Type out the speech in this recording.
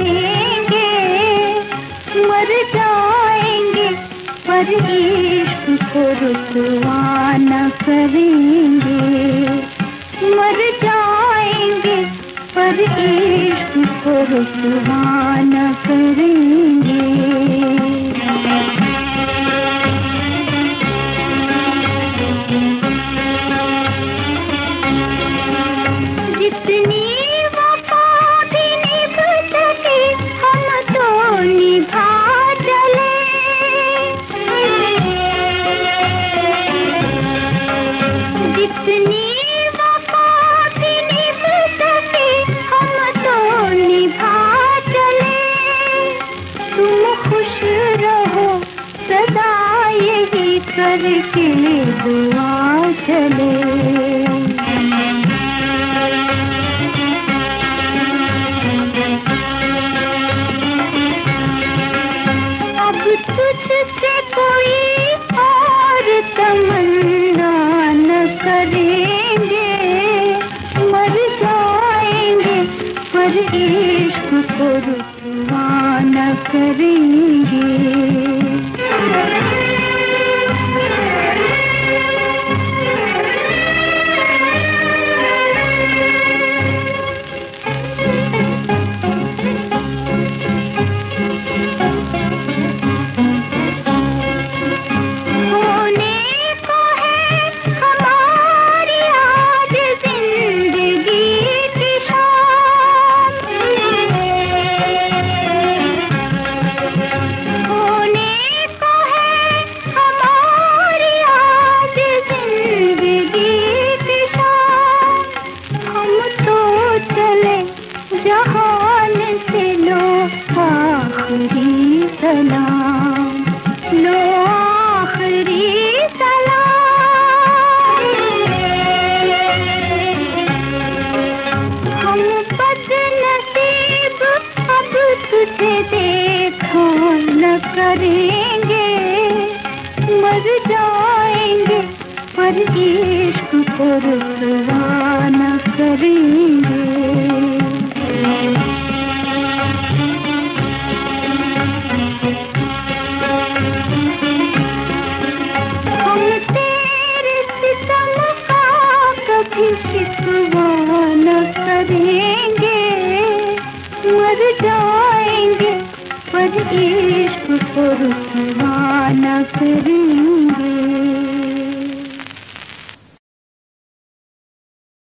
न मर जाएँगे, पर इश्क को न करेंगे। मर जाएँगे, पर इश्क को न करेंगे। जितनी करके दुआ चले। अब तुझसे कोई और तमन्ना न करेंगे। मर जाएँगे, पर इश्क को रुसवा न करेंगे तुझे देखा न करेंगे, मर जाएँगे, पर इश्क को न करेंगे। शिकवा न करेंगे, मर जाएँगे पर इश्क को रुकवा न करेंगे